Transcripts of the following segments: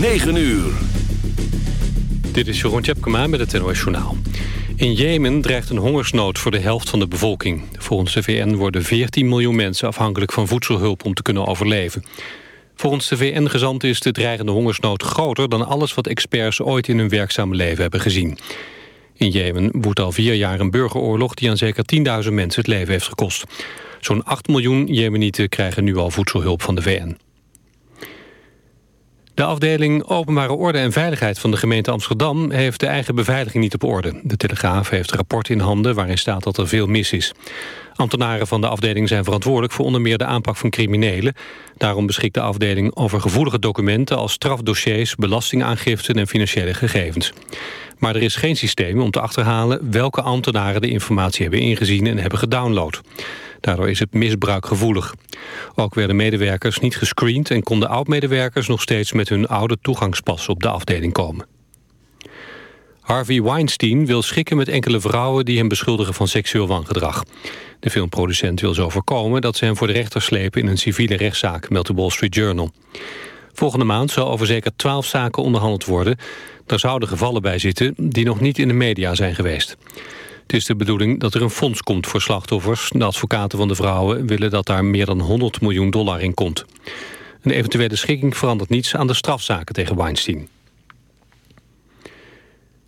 9 uur. Dit is Jeroen Tjepkema met het NOS. In Jemen dreigt een hongersnood voor de helft van de bevolking. Volgens de VN worden 14 miljoen mensen afhankelijk van voedselhulp om te kunnen overleven. Volgens de VN-gezant is de dreigende hongersnood groter dan alles wat experts ooit in hun werkzame leven hebben gezien. In Jemen woedt al vier jaar een burgeroorlog die aan zeker 10.000 mensen het leven heeft gekost. Zo'n 8 miljoen Jemenieten krijgen nu al voedselhulp van de VN. De afdeling Openbare Orde en Veiligheid van de gemeente Amsterdam... heeft de eigen beveiliging niet op orde. De Telegraaf heeft rapport in handen waarin staat dat er veel mis is. Ambtenaren van de afdeling zijn verantwoordelijk voor onder meer de aanpak van criminelen. Daarom beschikt de afdeling over gevoelige documenten als strafdossiers, belastingaangiften en financiële gegevens. Maar er is geen systeem om te achterhalen welke ambtenaren de informatie hebben ingezien en hebben gedownload. Daardoor is het misbruik gevoelig. Ook werden medewerkers niet gescreend en konden oud-medewerkers nog steeds met hun oude toegangspas op de afdeling komen. Harvey Weinstein wil schikken met enkele vrouwen die hem beschuldigen van seksueel wangedrag. De filmproducent wil zo voorkomen dat ze hem voor de rechter slepen in een civiele rechtszaak, meldt de Wall Street Journal. Volgende maand zal over zeker twaalf zaken onderhandeld worden. Daar zouden gevallen bij zitten die nog niet in de media zijn geweest. Het is de bedoeling dat er een fonds komt voor slachtoffers. De advocaten van de vrouwen willen dat daar meer dan 100 miljoen dollar in komt. Een eventuele schikking verandert niets aan de strafzaken tegen Weinstein.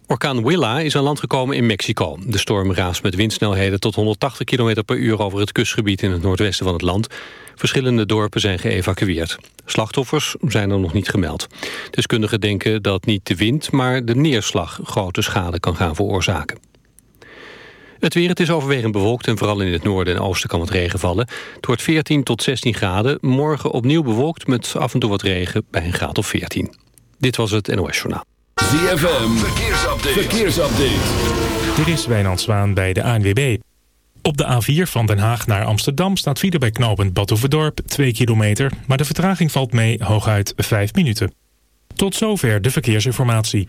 Orkaan Willa is aan land gekomen in Mexico. De storm raast met windsnelheden tot 180 km per uur over het kustgebied in het noordwesten van het land. Verschillende dorpen zijn geëvacueerd. Slachtoffers zijn er nog niet gemeld. Deskundigen denken dat niet de wind, maar de neerslag grote schade kan gaan veroorzaken. Het weer, het is overwegend bewolkt en vooral in het noorden en oosten kan wat regen vallen. Het wordt 14 tot 16 graden. Morgen opnieuw bewolkt met af en toe wat regen bij een graad of 14. Dit was het NOS Journaal. ZFM, verkeersupdate. verkeersupdate. Dit is Wijnand Zwaan bij de ANWB. Op de A4 van Den Haag naar Amsterdam staat file bij knooppunt Badhoevedorp 2 kilometer, maar de vertraging valt mee hooguit 5 minuten. Tot zover de verkeersinformatie.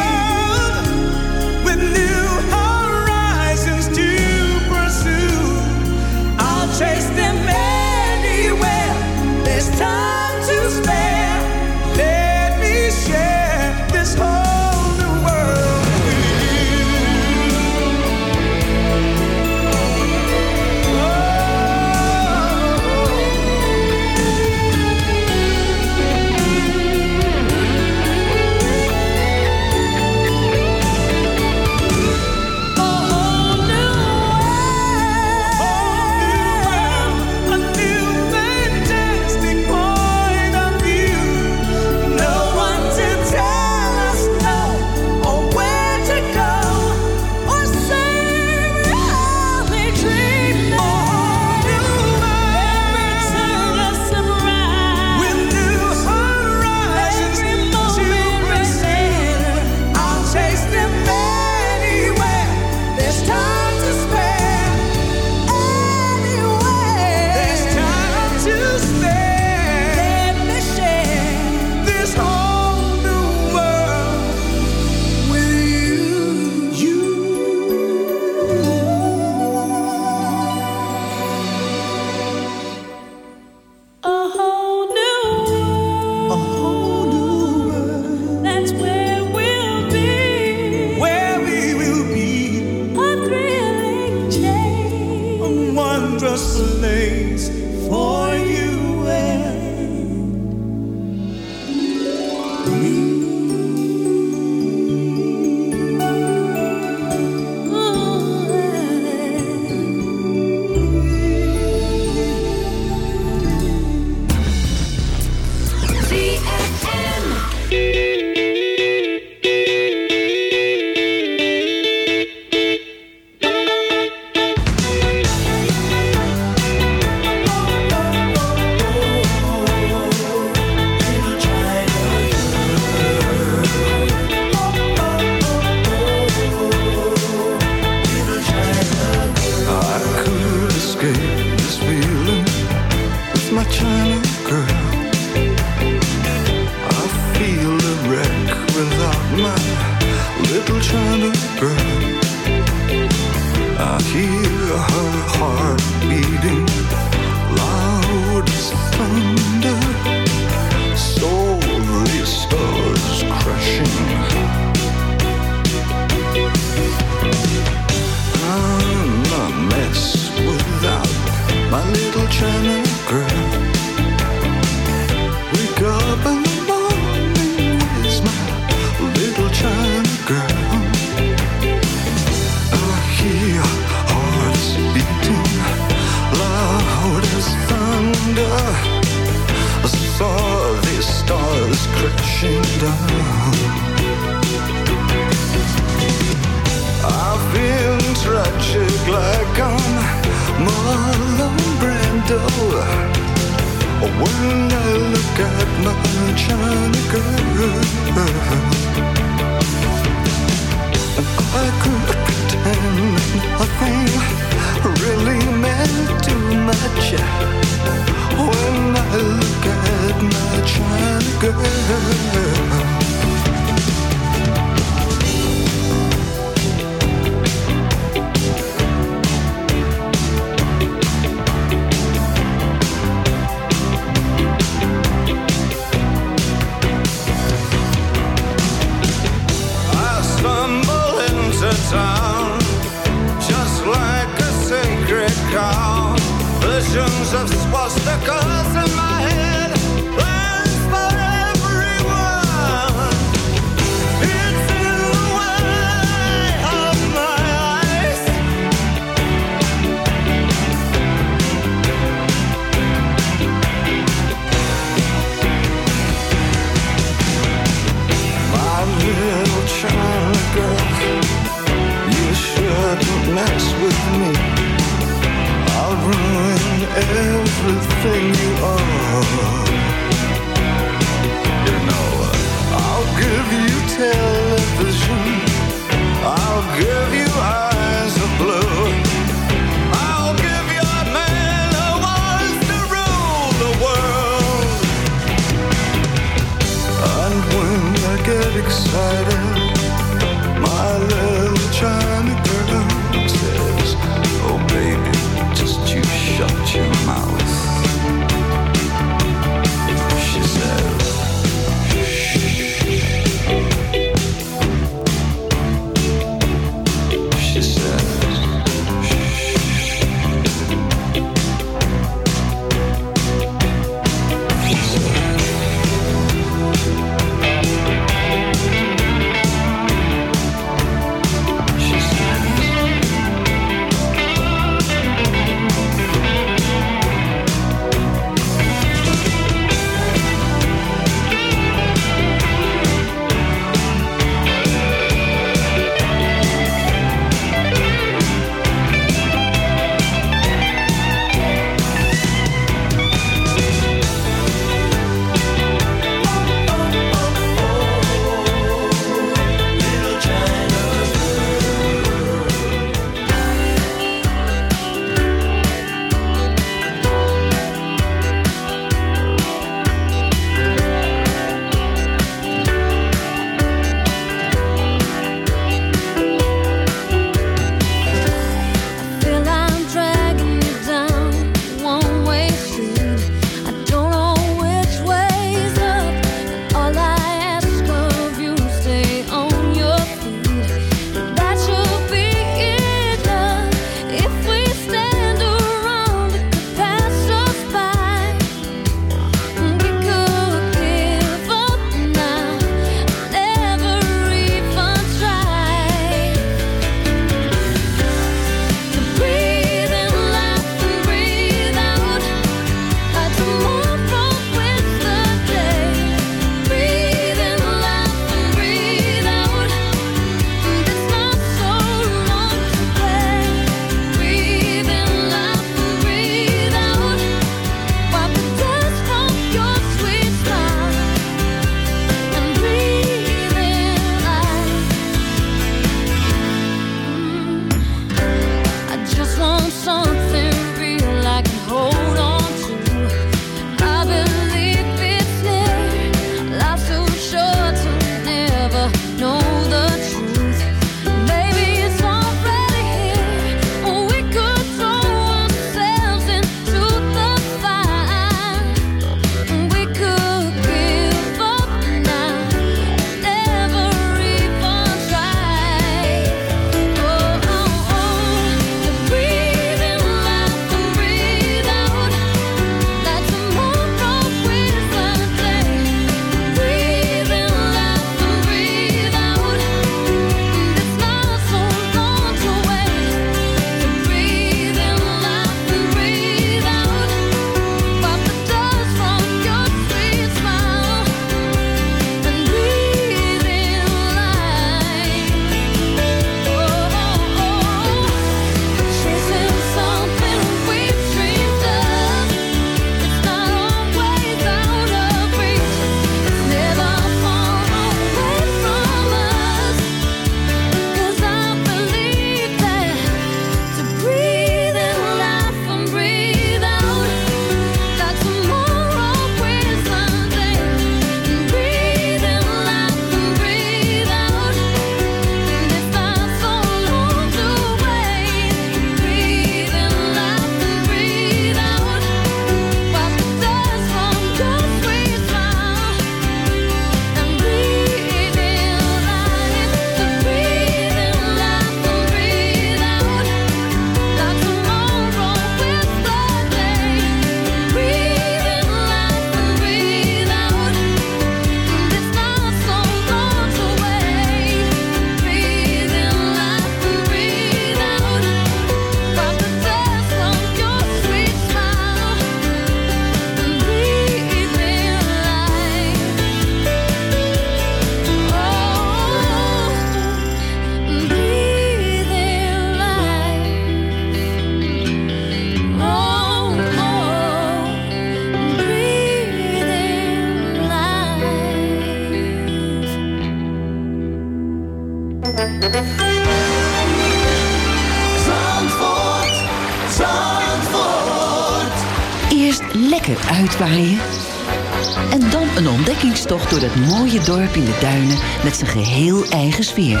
dorp in de duinen met zijn geheel eigen sfeer.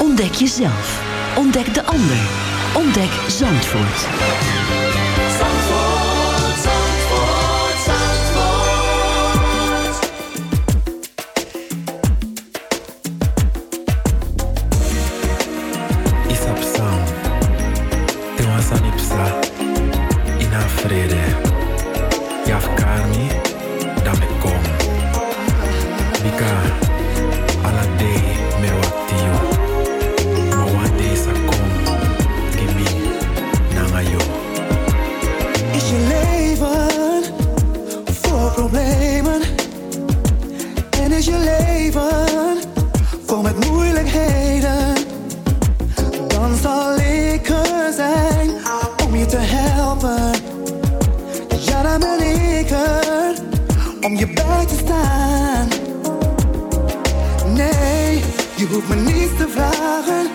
Ontdek jezelf. Ontdek de ander. Ontdek Zandvoort. Zandvoort, Zandvoort, Zandvoort. in Afrede, uma sanipsa. Inafrede. Yafkarmi. hoeft me niets te vragen.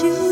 you.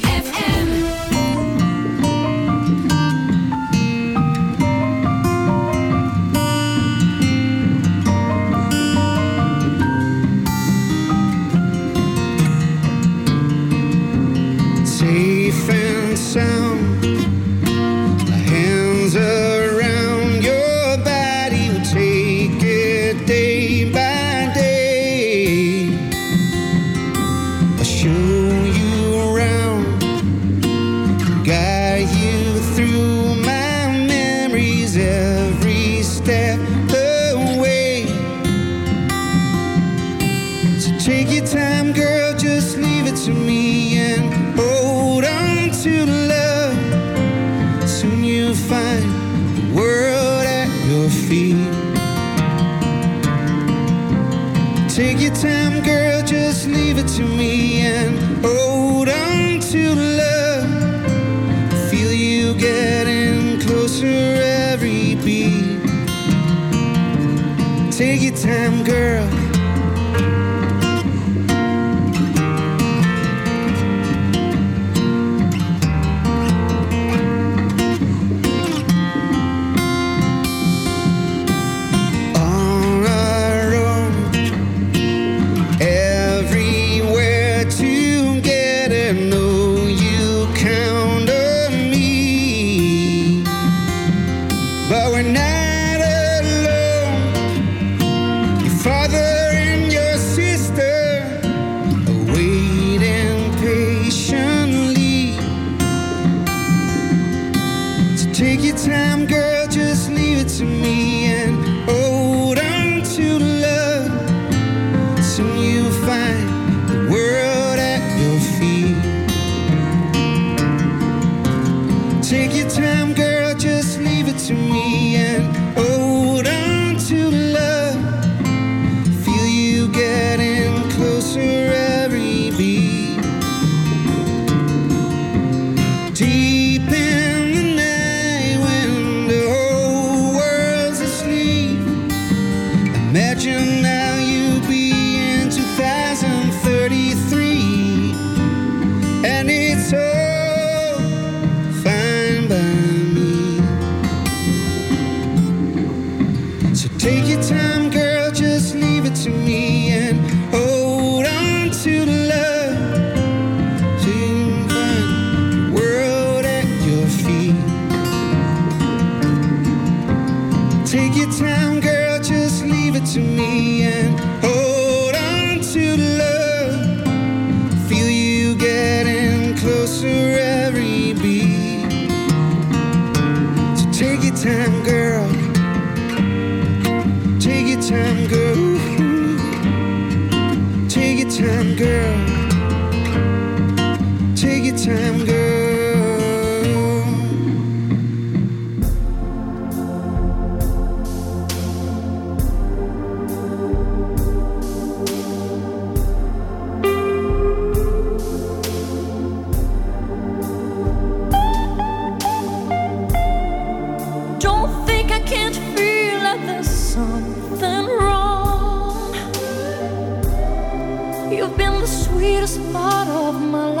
sweetest part of my life.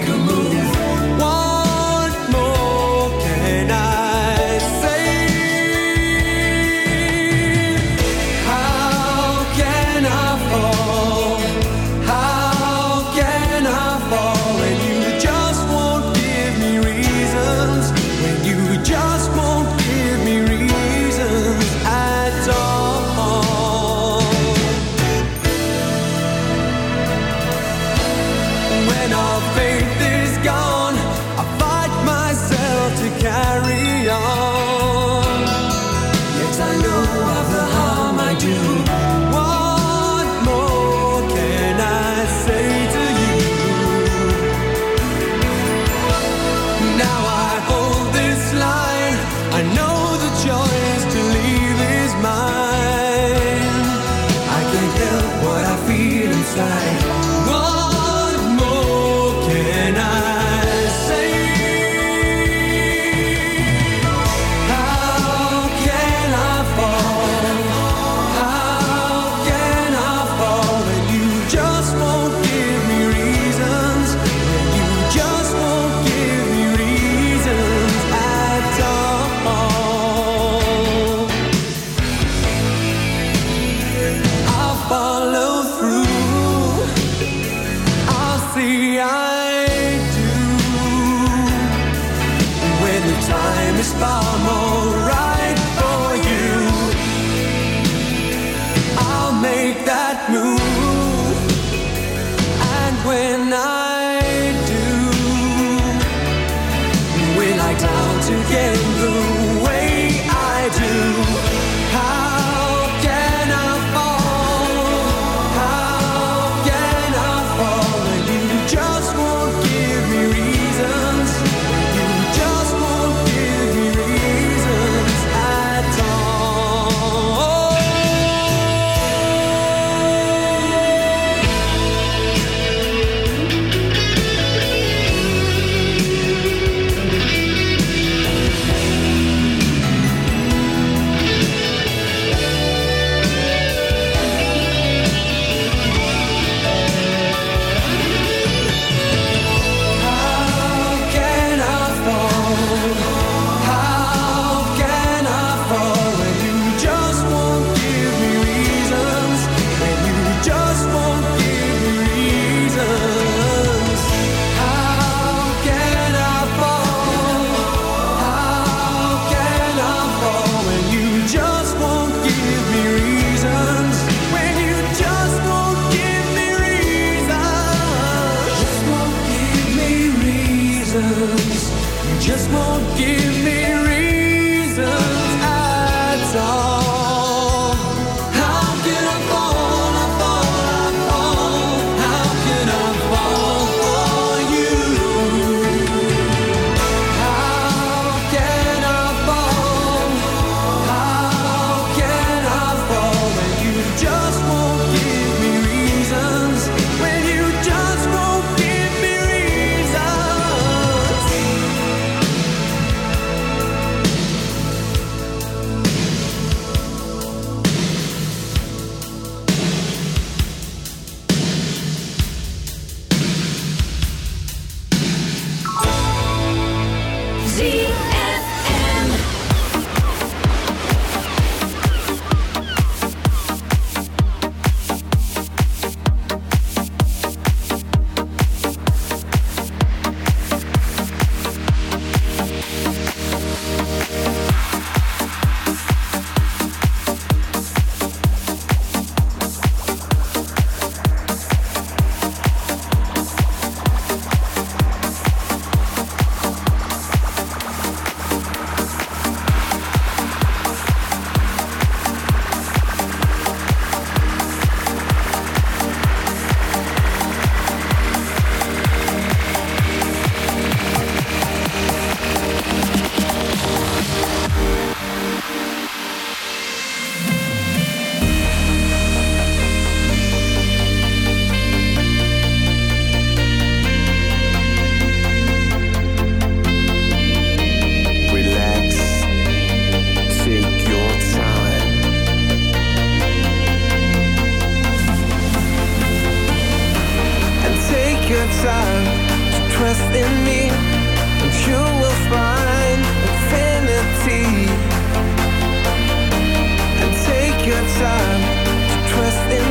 time to trust in me, and you will find infinity. And take your time to trust in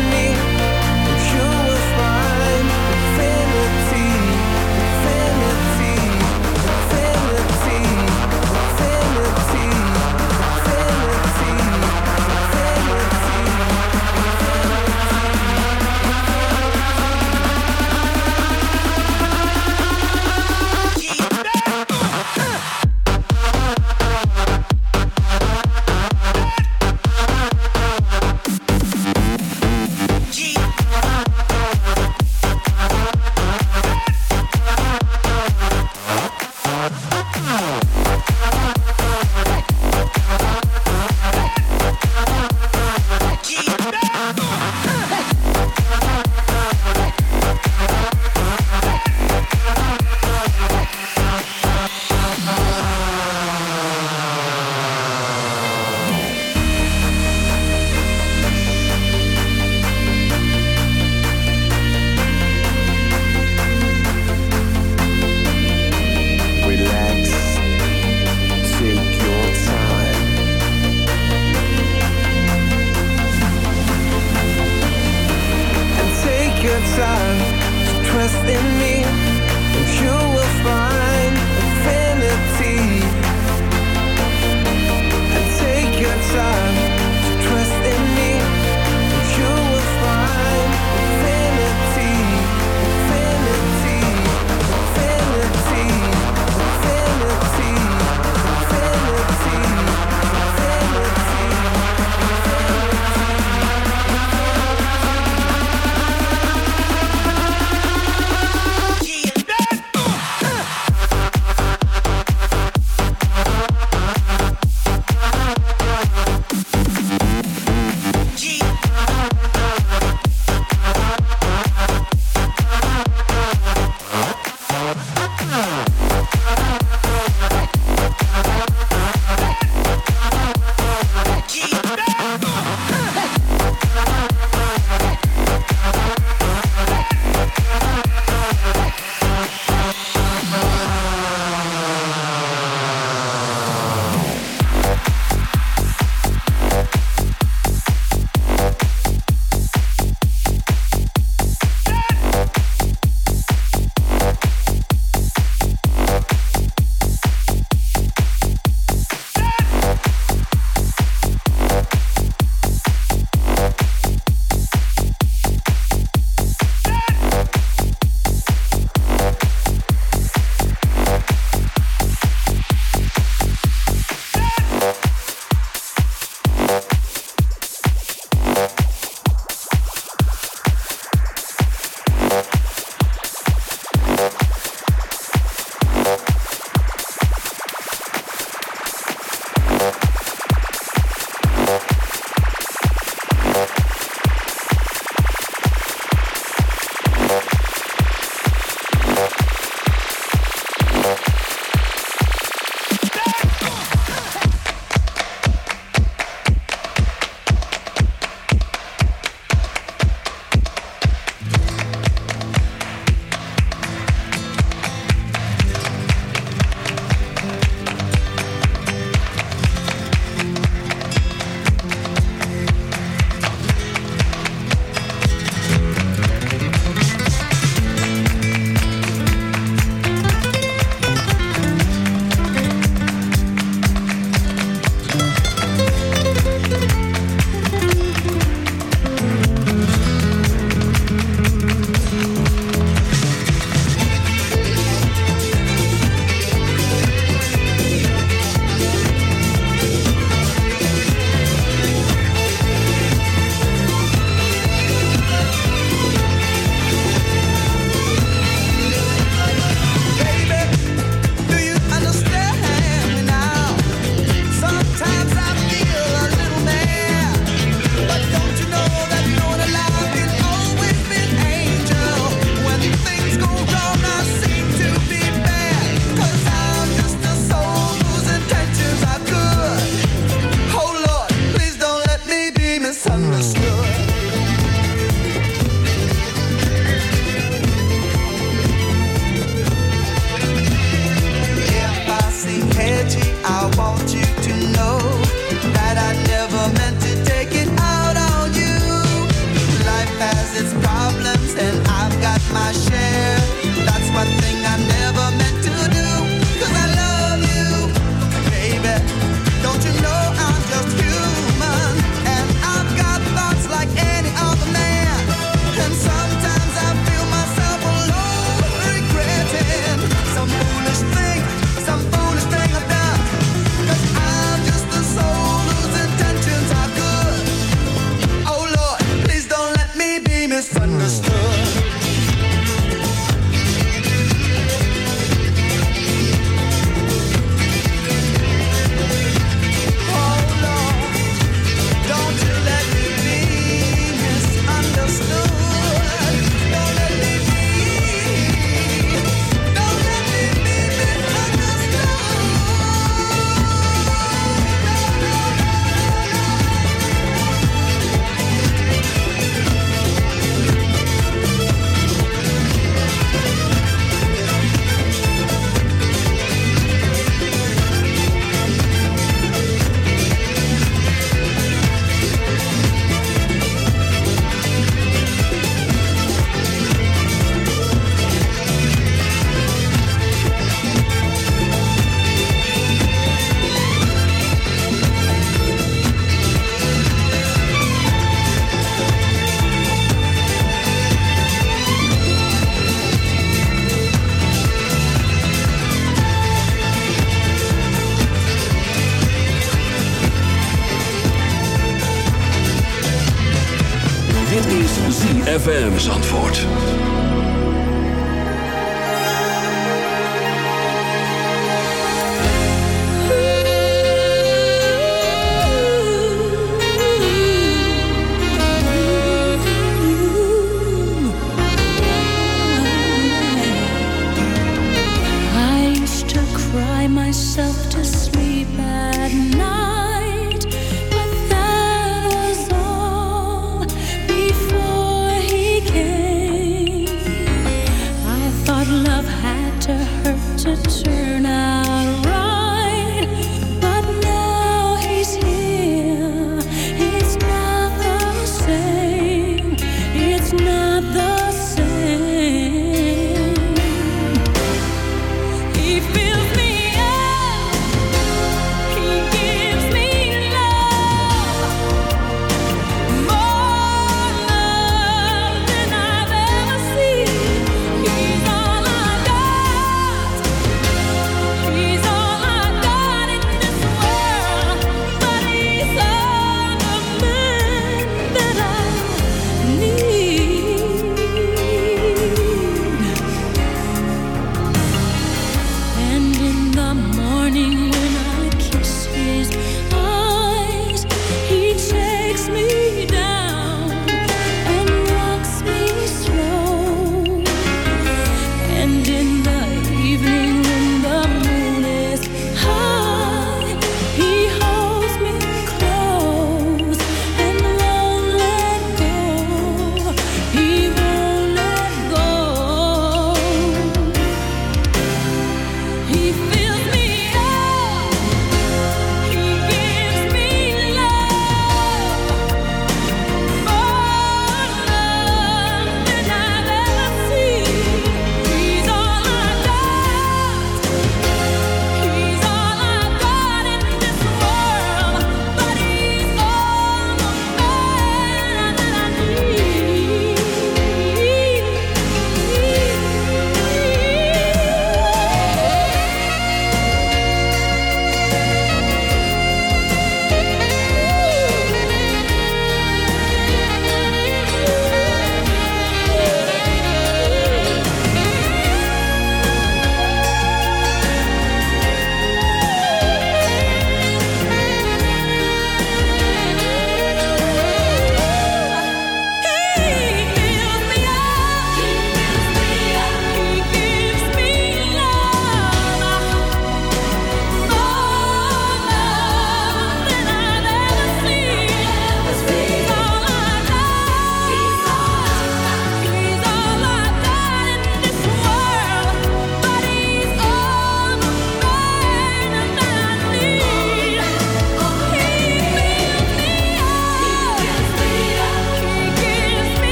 What love had to hurt to turn out.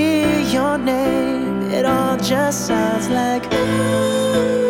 hear your name, it all just sounds like ooh.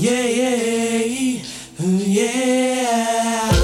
Yeah, yeah, yeah.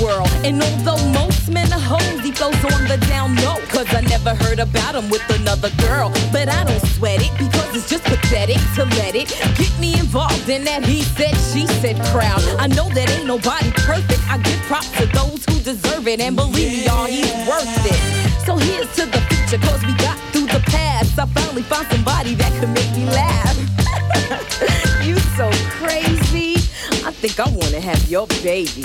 World. And although most men are hoes, he goes on the down low. Cause I never heard about him with another girl. But I don't sweat it because it's just pathetic to let it get me involved in that he said, she said crowd. I know that ain't nobody perfect. I give props to those who deserve it. And believe me, y'all, he's worth it. So here's to the future, cause we got through the past. I finally found somebody that could make me laugh. you so crazy. I think I wanna have your baby.